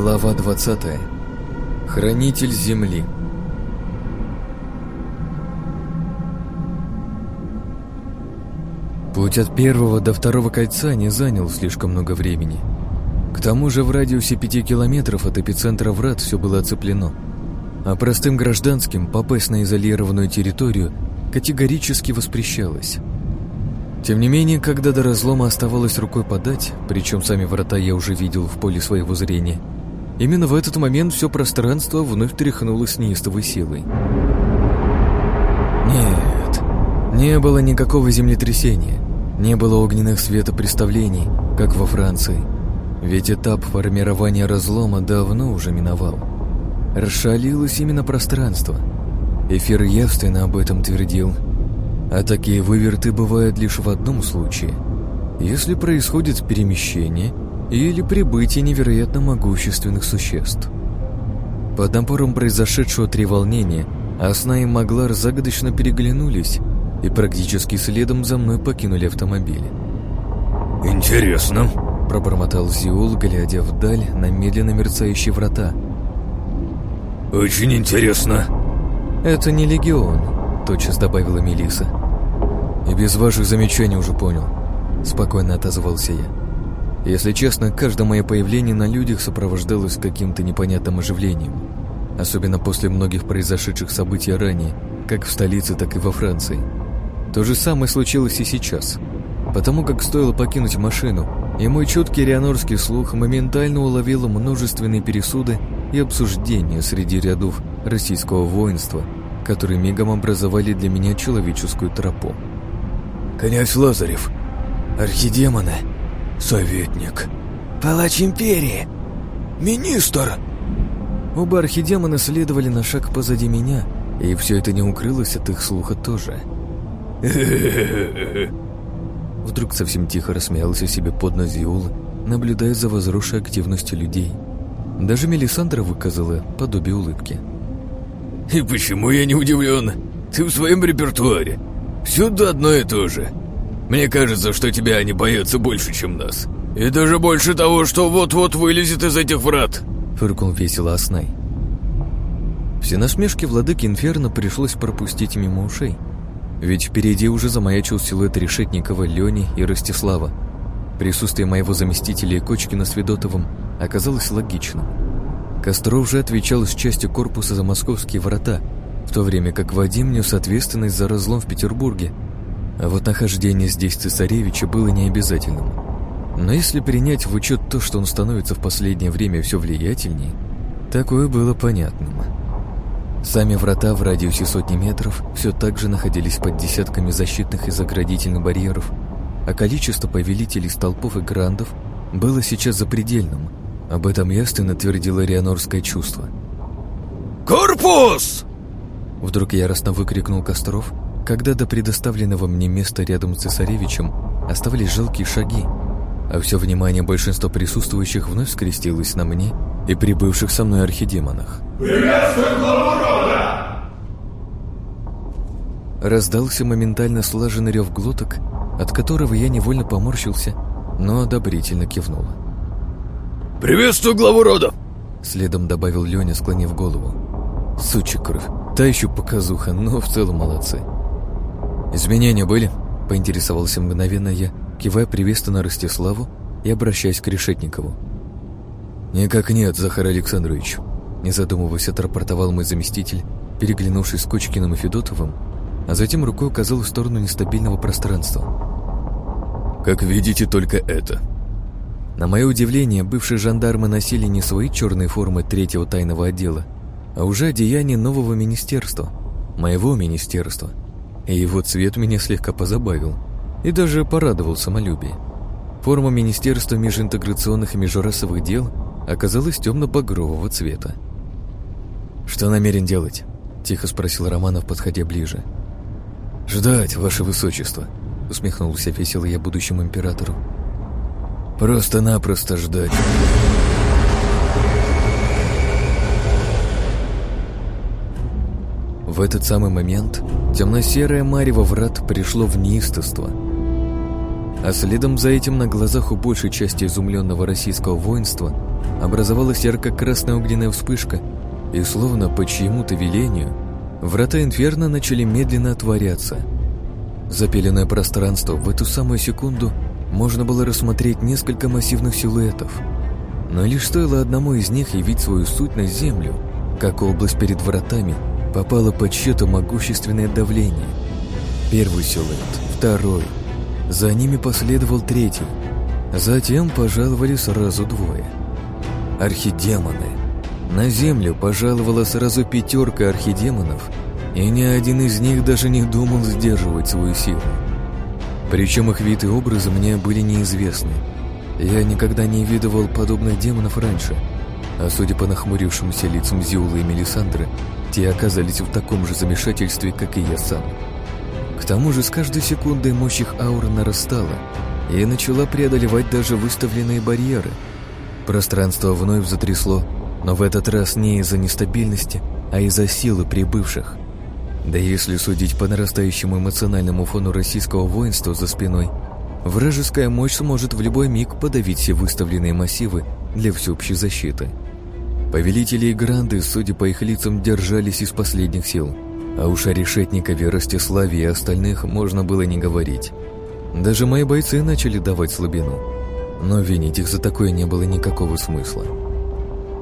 Глава 20. Хранитель Земли. Путь от первого до второго кольца не занял слишком много времени. К тому же в радиусе пяти километров от эпицентра врат все было оцеплено, а простым гражданским попасть на изолированную территорию категорически воспрещалось. Тем не менее, когда до разлома оставалось рукой подать, причем сами врата я уже видел в поле своего зрения, именно в этот момент все пространство вновь тряхнулось неистовой силой. Нет, не было никакого землетрясения, не было огненных светопреставлений, как во Франции, ведь этап формирования разлома давно уже миновал. Расшалилось именно пространство. Эфир явственно об этом твердил – а такие выверты бывают лишь в одном случае, если происходит перемещение или прибытие невероятно могущественных существ. Под напором произошедшего треволнения Асна и Маглар загадочно переглянулись и практически следом за мной покинули автомобиль. «Интересно», — пробормотал Зиул, глядя вдаль на медленно мерцающие врата. «Очень интересно». «Это не легион», — тотчас добавила Мелиса. «И без ваших замечаний уже понял», — спокойно отозвался я. Если честно, каждое мое появление на людях сопровождалось каким-то непонятным оживлением. Особенно после многих произошедших событий ранее, как в столице, так и во Франции. То же самое случилось и сейчас. Потому как стоило покинуть машину, и мой чуткий рианорский слух моментально уловил множественные пересуды и обсуждения среди рядов российского воинства, которые мигом образовали для меня человеческую тропу. Князь Лазарев, архидемона, советник, палач империи, министр. Оба архидемона следовали на шаг позади меня, и все это не укрылось от их слуха тоже. Вдруг совсем тихо рассмеялся себе под нос Зиул, наблюдая за возросшей активностью людей. Даже Мелисандра выказала подобие улыбки. «И почему я не удивлен? Ты в своем репертуаре. Всюду одно и то же. Мне кажется, что тебя они боятся больше, чем нас. И даже больше того, что вот-вот вылезет из этих врат. Фыркнул весело Аснай. Все насмешки владыки Инферно пришлось пропустить мимо ушей. Ведь впереди уже замаячил силуэт Решетникова, Лени и Ростислава. Присутствие моего заместителя и Кочкина с Федотовым оказалось логичным. Костров же отвечал с частью корпуса за московские врата – в то время как Вадим нес ответственность за разлом в Петербурге, а вот нахождение здесь цесаревича было необязательным. Но если принять в учет то, что он становится в последнее время все влиятельнее, такое было понятным. Сами врата в радиусе сотни метров все так же находились под десятками защитных и заградительных барьеров, а количество повелителей столпов и грандов было сейчас запредельным. Об этом ясно твердило рианорское чувство. «Корпус!» Вдруг яростно выкрикнул Костров, когда до предоставленного мне места рядом с цесаревичем оставались жалкие шаги, а все внимание большинства присутствующих вновь скрестилось на мне и прибывших со мной архидемонах. «Приветствуем главу рода!» Раздался моментально слаженный рев глоток, от которого я невольно поморщился, но одобрительно кивнул. «Приветствую главу рода!» Следом добавил Леня, склонив голову. Сучий кровь. Та еще показуха, но в целом молодцы. «Изменения были?» – поинтересовался мгновенно я, кивая приветственно Ростиславу и обращаясь к Решетникову. «Никак нет, Захар Александрович», – не задумываясь, отрапортовал мой заместитель, переглянувшись с Кочкиным и Федотовым, а затем рукой указал в сторону нестабильного пространства. «Как видите, только это». На мое удивление, бывшие жандармы носили не свои черные формы третьего тайного отдела, а уже одеяние нового министерства, моего министерства. И его цвет меня слегка позабавил и даже порадовал самолюбие. Форма Министерства межинтеграционных и межрасовых дел оказалась темно-багрового цвета. «Что намерен делать?» – тихо спросил Романов, подходя ближе. «Ждать, ваше высочество», – усмехнулся весело я будущему императору. «Просто-напросто ждать». В этот самый момент темно-серое марево врат пришло в неистовство. А следом за этим на глазах у большей части изумленного российского воинства образовалась ярко-красная огненная вспышка, и словно по чьему-то велению врата Инферно начали медленно отворяться. Запеленное пространство в эту самую секунду можно было рассмотреть несколько массивных силуэтов. Но лишь стоило одному из них явить свою суть на землю, как область перед вратами попала под чье-то могущественное давление. Первый силуэт, второй. За ними последовал третий. Затем пожаловали сразу двое. Архидемоны. На землю пожаловала сразу пятерка архидемонов, и ни один из них даже не думал сдерживать свою силу. Причем их вид и образы мне были неизвестны. Я никогда не видывал подобных демонов раньше, а судя по нахмурившимся лицам Зиулы и Мелисандры, те оказались в таком же замешательстве, как и я сам. К тому же с каждой секундой мощь их ауры нарастала и начала преодолевать даже выставленные барьеры. Пространство вновь затрясло, но в этот раз не из-за нестабильности, а из-за силы прибывших – да если судить по нарастающему эмоциональному фону российского воинства за спиной, вражеская мощь сможет в любой миг подавить все выставленные массивы для всеобщей защиты. Повелители и гранды, судя по их лицам, держались из последних сил, а уж о Решетникове, Ростиславе и остальных можно было не говорить. Даже мои бойцы начали давать слабину, но винить их за такое не было никакого смысла.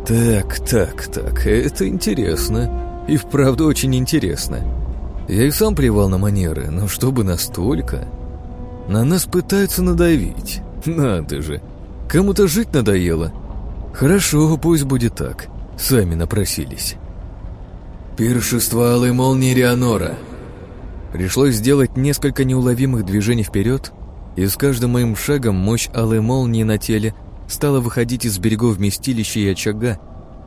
«Так, так, так, это интересно», и вправду очень интересно. Я и сам плевал на манеры, но чтобы настолько... На нас пытаются надавить. Надо же. Кому-то жить надоело. Хорошо, пусть будет так. Сами напросились. Пиршество Алой Молнии Рианора. Пришлось сделать несколько неуловимых движений вперед, и с каждым моим шагом мощь Алой Молнии на теле стала выходить из берегов вместилища и очага,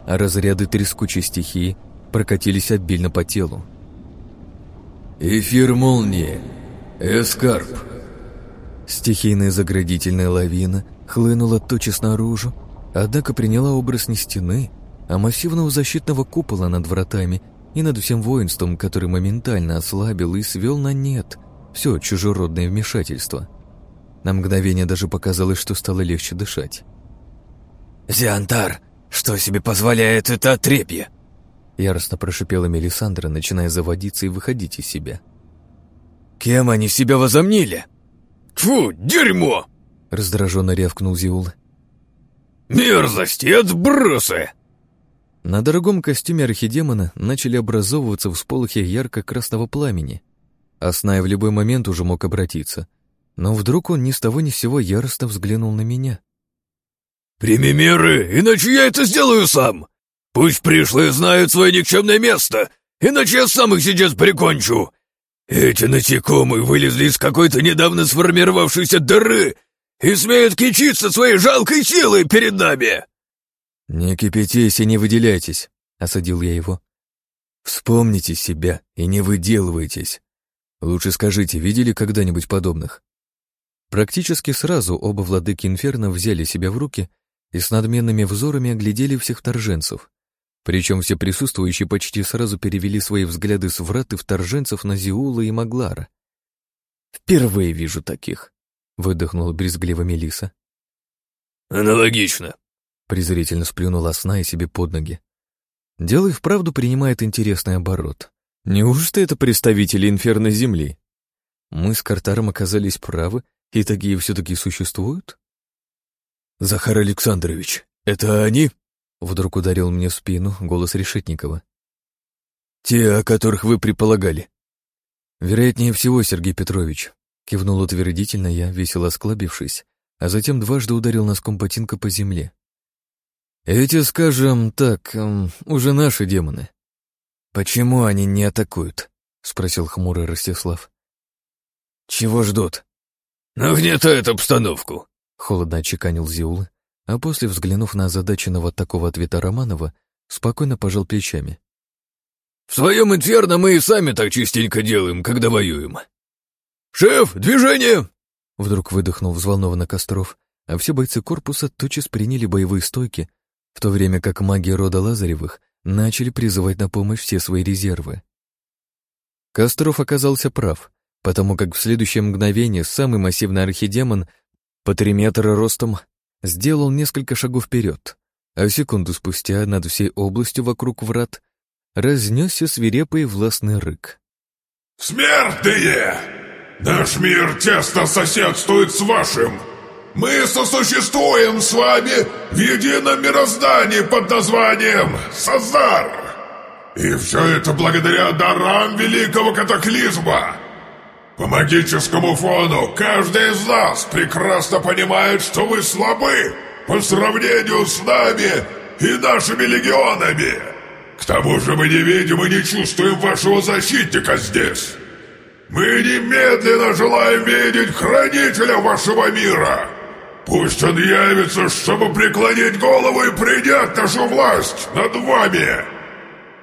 а разряды трескучей стихии прокатились обильно по телу. «Эфир молнии! Эскарп!» Стихийная заградительная лавина хлынула тотчас наружу, однако приняла образ не стены, а массивного защитного купола над вратами и над всем воинством, который моментально ослабил и свел на нет все чужеродное вмешательство. На мгновение даже показалось, что стало легче дышать. «Зиантар, что себе позволяет это отрепье?» Яростно прошипела Мелисандра, начиная заводиться и выходить из себя. «Кем они себя возомнили?» «Тьфу, дерьмо!» Раздраженно рявкнул Зиул. «Мерзость и отбросы!» На дорогом костюме архидемона начали образовываться всполохи ярко-красного пламени. Асная в любой момент уже мог обратиться. Но вдруг он ни с того ни с сего яростно взглянул на меня. «Прими меры, иначе я это сделаю сам! Пусть пришлые знают свое никчемное место, иначе я сам их сейчас прикончу. Эти насекомые вылезли из какой-то недавно сформировавшейся дыры и смеют кичиться своей жалкой силой перед нами!» «Не кипятись и не выделяйтесь», — осадил я его. «Вспомните себя и не выделывайтесь. Лучше скажите, видели когда-нибудь подобных?» Практически сразу оба владыки Инферно взяли себя в руки и с надменными взорами оглядели всех вторженцев. Причем все присутствующие почти сразу перевели свои взгляды с врат и вторженцев на Зиула и Маглара. «Впервые вижу таких», — выдохнула брезгливо Мелиса. «Аналогично», — презрительно сплюнула сна и себе под ноги. Дело и вправду принимает интересный оборот. Неужто это представители инферно Земли? Мы с Картаром оказались правы, и такие все-таки существуют? «Захар Александрович, это они?» Вдруг ударил мне в спину голос Решетникова. «Те, о которых вы предполагали». «Вероятнее всего, Сергей Петрович», — кивнул утвердительно я, весело осклабившись, а затем дважды ударил носком ботинка по земле. «Эти, скажем так, эм, уже наши демоны». «Почему они не атакуют?» — спросил хмурый Ростислав. «Чего ждут?» «Нагнетают обстановку», — холодно отчеканил Зиул, а после, взглянув на озадаченного такого ответа Романова, спокойно пожал плечами. «В своем инферно мы и сами так частенько делаем, когда воюем. Шеф, движение!» Вдруг выдохнул взволнованно Костров, а все бойцы корпуса тотчас приняли боевые стойки, в то время как маги рода Лазаревых начали призывать на помощь все свои резервы. Костров оказался прав, потому как в следующее мгновение самый массивный архидемон по три метра ростом сделал несколько шагов вперед, а секунду спустя над всей областью вокруг врат разнесся свирепый властный рык. «Смертные! Наш мир тесно соседствует с вашим! Мы сосуществуем с вами в едином мироздании под названием Сазар! И все это благодаря дарам великого катаклизма!» По магическому фону каждый из нас прекрасно понимает, что вы слабы по сравнению с нами и нашими легионами. К тому же мы не видим и не чувствуем вашего защитника здесь. Мы немедленно желаем видеть хранителя вашего мира. Пусть он явится, чтобы преклонить голову и принять нашу власть над вами.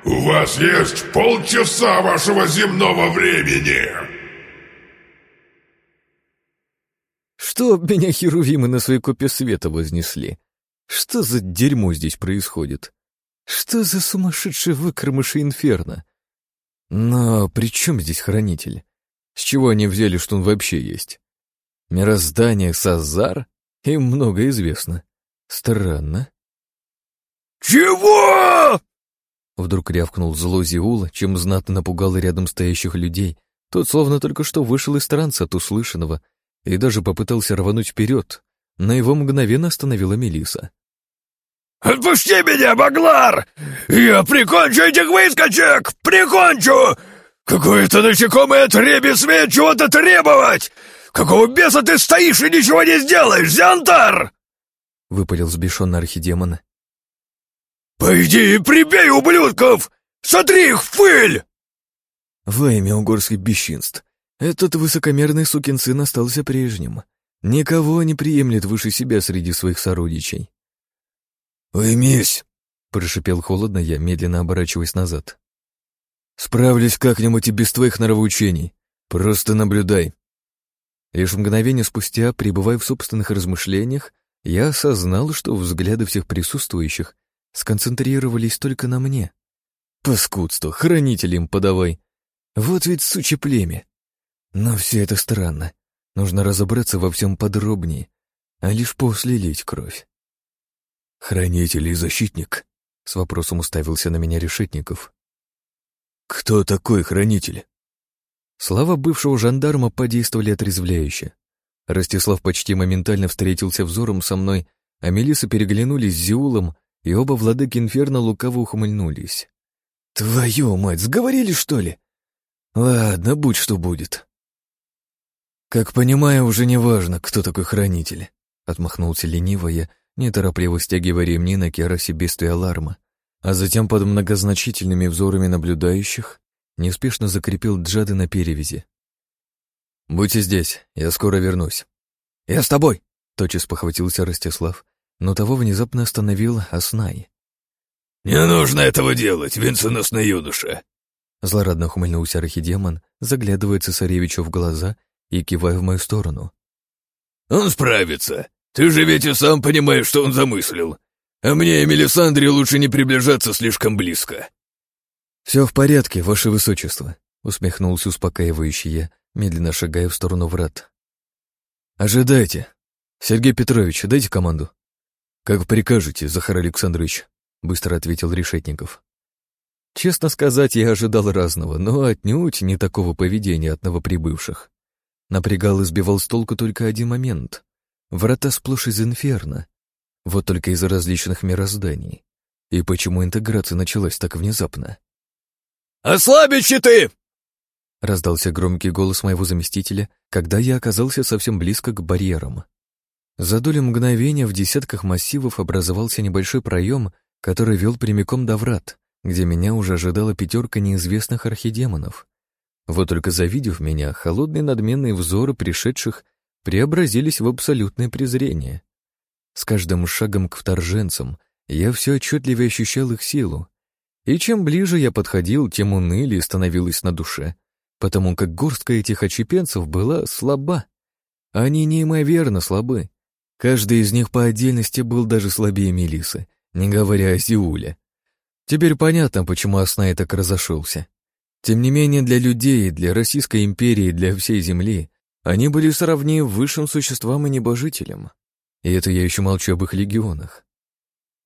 У вас есть полчаса вашего земного времени. Что меня херувимы на своей копе света вознесли? Что за дерьмо здесь происходит? Что за сумасшедший выкормыши инферно? Но при чем здесь хранитель? С чего они взяли, что он вообще есть? Мироздание Сазар? Им много известно. Странно. «Чего?» Вдруг рявкнул зло Зиула, чем знатно напугал рядом стоящих людей. Тот словно только что вышел из транса от услышанного и даже попытался рвануть вперед, но его мгновенно остановила Мелиса. «Отпусти меня, Баглар! Я прикончу этих выскочек! Прикончу! Какое-то насекомое отребе смеет чего-то требовать! Какого беса ты стоишь и ничего не сделаешь, Зиантар?» Выпалил сбешенный архидемон. «Пойди и прибей ублюдков! Сотри их в пыль!» Во имя угорских бесчинств, этот высокомерный сукин сын остался прежним. Никого не приемлет выше себя среди своих сородичей. «Уймись!» — прошипел холодно я, медленно оборачиваясь назад. «Справлюсь как-нибудь и без твоих норовоучений. Просто наблюдай». Лишь мгновение спустя, пребывая в собственных размышлениях, я осознал, что взгляды всех присутствующих сконцентрировались только на мне. Паскудство, хранителям подавай. Вот ведь сучи племя. Но все это странно. Нужно разобраться во всем подробнее, а лишь после лить кровь. «Хранитель и защитник?» — с вопросом уставился на меня Решетников. «Кто такой хранитель?» Слова бывшего жандарма подействовали отрезвляюще. Ростислав почти моментально встретился взором со мной, а Мелиса переглянулись с Зиулом, и оба владыки Инферно лукаво ухмыльнулись. «Твою мать, сговорились, что ли?» «Ладно, будь что будет». «Как понимаю, уже не важно, кто такой хранитель», — отмахнулся лениво я, неторопливо стягивая ремни на керосе бедствия аларма, а затем под многозначительными взорами наблюдающих неспешно закрепил джады на перевязи. «Будьте здесь, я скоро вернусь». «Я с тобой!» — тотчас похватился Ростислав, но того внезапно остановил Аснай. «Не нужно этого делать, венценосный юноша!» Злорадно ухмыльнулся архидемон, заглядывая цесаревичу в глаза и кивая в мою сторону. «Он справится. Ты же ведь и сам понимаешь, что он замыслил. А мне и Мелисандре лучше не приближаться слишком близко». «Все в порядке, ваше высочество», — усмехнулся успокаивающий я, медленно шагая в сторону врат. «Ожидайте. Сергей Петрович, дайте команду». «Как прикажете, Захар Александрович», — быстро ответил Решетников. Честно сказать, я ожидал разного, но отнюдь не такого поведения от новоприбывших. Напрягал и сбивал с толку только один момент. Врата сплошь из инферно. Вот только из-за различных мирозданий. И почему интеграция началась так внезапно? «Ослабить щиты!» Раздался громкий голос моего заместителя, когда я оказался совсем близко к барьерам. За долю мгновения в десятках массивов образовался небольшой проем, который вел прямиком до врат, где меня уже ожидала пятерка неизвестных архидемонов. Вот только завидев меня, холодные надменные взоры пришедших преобразились в абсолютное презрение. С каждым шагом к вторженцам я все отчетливее ощущал их силу. И чем ближе я подходил, тем унылее становилось на душе, потому как горстка этих очепенцев была слаба. Они неимоверно слабы. Каждый из них по отдельности был даже слабее Мелисы, не говоря о Зиуле. Теперь понятно, почему Аснай так разошелся. Тем не менее, для людей, для Российской империи, для всей Земли они были сравни высшим существам и небожителям. И это я еще молчу об их легионах.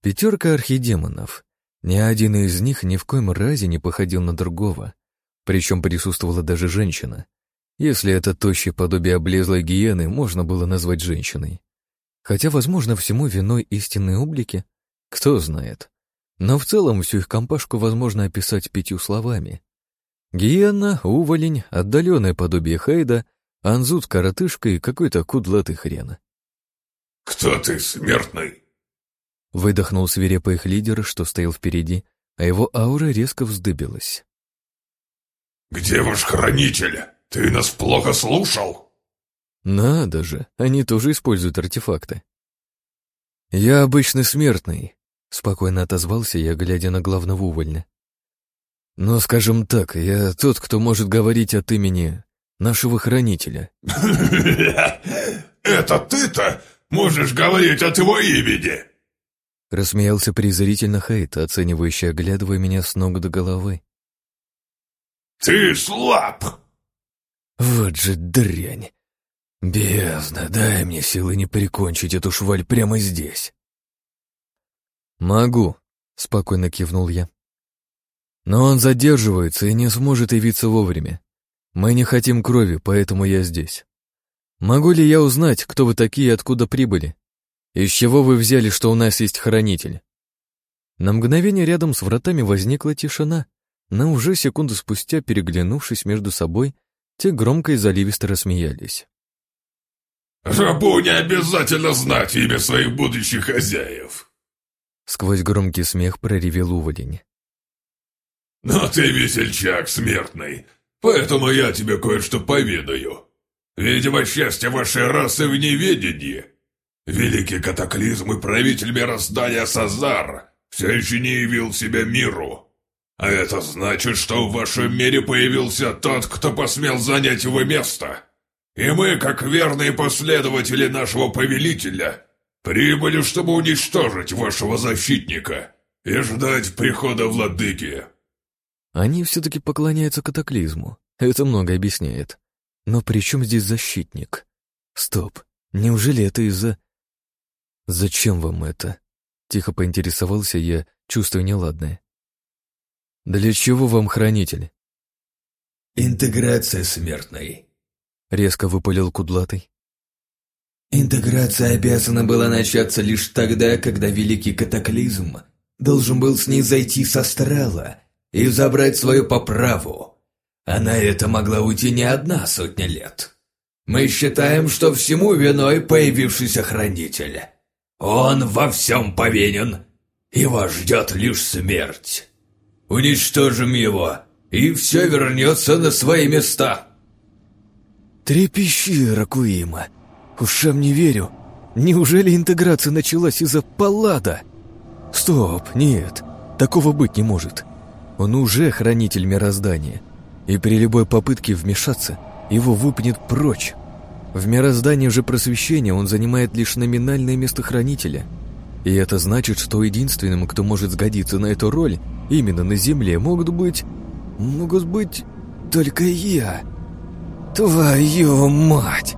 Пятерка архидемонов. Ни один из них ни в коем разе не походил на другого. Причем присутствовала даже женщина. Если это тощее подобие облезлой гиены можно было назвать женщиной. Хотя, возможно, всему виной истинные облики, кто знает. Но в целом всю их компашку возможно описать пятью словами. Гиена, уволень, отдаленное подобие Хайда, Анзут, коротышка и какой-то кудлатый хрен. «Кто ты, смертный?» Выдохнул свирепый их лидер, что стоял впереди, а его аура резко вздыбилась. «Где ваш хранитель? Ты нас плохо слушал?» «Надо же, они тоже используют артефакты». «Я обычный смертный», — спокойно отозвался я, глядя на главного увольня. «Но, скажем так, я тот, кто может говорить от имени нашего хранителя». «Это ты-то можешь говорить от его имени?» Рассмеялся презрительно Хейт, оценивающий, оглядывая меня с ног до головы. «Ты слаб!» «Вот же дрянь! Бездна, дай мне силы не прикончить эту шваль прямо здесь!» «Могу», — спокойно кивнул я. «Но он задерживается и не сможет явиться вовремя. Мы не хотим крови, поэтому я здесь. Могу ли я узнать, кто вы такие и откуда прибыли? Из чего вы взяли, что у нас есть хранитель?» На мгновение рядом с вратами возникла тишина, но уже секунду спустя, переглянувшись между собой, те громко и заливисто рассмеялись. «Рабу не обязательно знать имя своих будущих хозяев!» Сквозь громкий смех проревел уволень. «Но ты весельчак смертный, поэтому я тебе кое-что поведаю. Видимо, счастье вашей расы в неведении. Великий катаклизм и правитель мироздания Сазар все еще не явил себя миру. А это значит, что в вашем мире появился тот, кто посмел занять его место. И мы, как верные последователи нашего повелителя, прибыли, чтобы уничтожить вашего защитника и ждать прихода владыки». Они все-таки поклоняются катаклизму. Это много объясняет. Но при чем здесь защитник? Стоп, неужели это из-за... Зачем вам это? Тихо поинтересовался я, чувствуя неладное. «Для чего вам хранитель?» «Интеграция смертной», — резко выпалил Кудлатый. «Интеграция обязана была начаться лишь тогда, когда Великий Катаклизм должен был с ней зайти с астрала и забрать свою по праву. А на это могла уйти не одна сотня лет. Мы считаем, что всему виной появившийся хранитель. Он во всем повинен. Его ждет лишь смерть». Уничтожим его, и все вернется на свои места. Трепещи, Ракуима. Ушам не верю. Неужели интеграция началась из-за паллада? Стоп, нет, такого быть не может. Он уже хранитель мироздания, и при любой попытке вмешаться его выпнет прочь. В мироздании же просвещения он занимает лишь номинальное место хранителя – и это значит, что единственным, кто может сгодиться на эту роль, именно на Земле, могут быть... могут быть только я. Твою мать!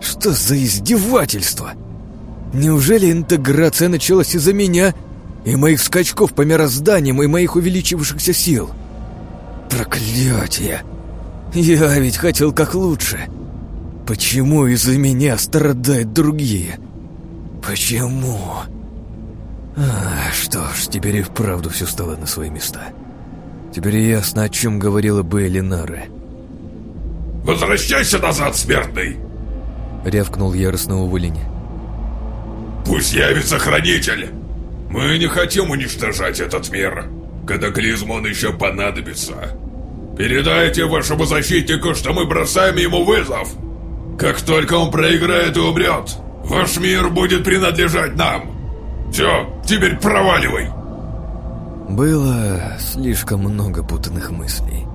Что за издевательство? Неужели интеграция началась из-за меня и моих скачков по мирозданиям и моих увеличившихся сил? Проклятие! Я ведь хотел как лучше. Почему из-за меня страдают другие? Почему? А, что ж, теперь и вправду все стало на свои места. Теперь ясно, о чем говорила бы Элинара. «Возвращайся назад, смертный!» Рявкнул яростно уволень. «Пусть явится хранитель! Мы не хотим уничтожать этот мир. Катаклизм он еще понадобится. Передайте вашему защитнику, что мы бросаем ему вызов. Как только он проиграет и умрет, ваш мир будет принадлежать нам. Все, теперь проваливай!» Было слишком много путанных мыслей.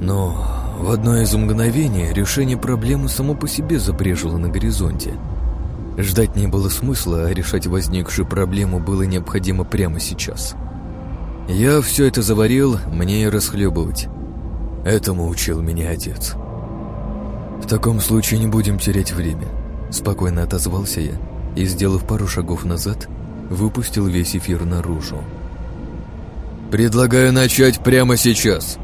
Но в одно из мгновений решение проблемы само по себе запрежило на горизонте. Ждать не было смысла, а решать возникшую проблему было необходимо прямо сейчас. Я все это заварил, мне и расхлебывать. Этому учил меня отец. В таком случае не будем терять время. Спокойно отозвался я и, сделав пару шагов назад, выпустил весь эфир наружу. «Предлагаю начать прямо сейчас!»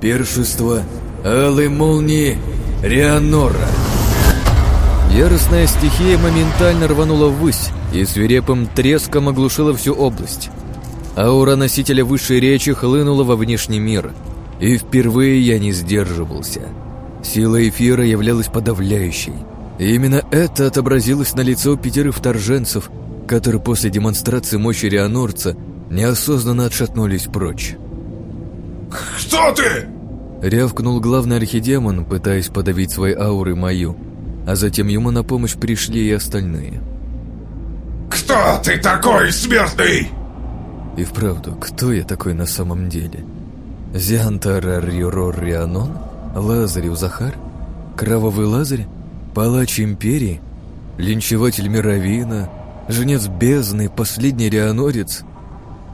«Першество Алой Молнии Рианора!» Яростная стихия моментально рванула ввысь и свирепым треском оглушила всю область. Аура носителя высшей речи хлынула во внешний мир, и впервые я не сдерживался. Сила эфира являлась подавляющей. И именно это отобразилось на лицо пятерых вторженцев, которые после демонстрации мощи Рианорца неосознанно отшатнулись прочь. «Кто ты?» Рявкнул главный архидемон, пытаясь подавить своей аурой мою, а затем ему на помощь пришли и остальные. «Кто ты такой, смертный?» И вправду, кто я такой на самом деле? Зиантара Рюрор Рианон? Лазарев Захар? Кровавый Лазарь? Палач Империи? Линчеватель Мировина? Женец бездны? Последний Рианорец?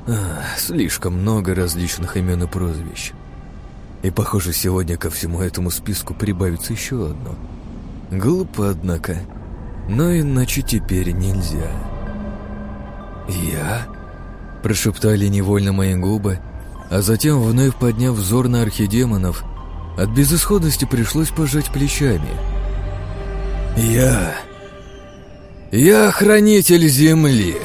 Ах, слишком много различных имен и прозвищ. И, похоже, сегодня ко всему этому списку прибавится еще одно. Глупо, однако. Но иначе теперь нельзя. «Я?» – прошептали невольно мои губы, а затем, вновь подняв взор на архидемонов, от безысходности пришлось пожать плечами. «Я... я хранитель земли!»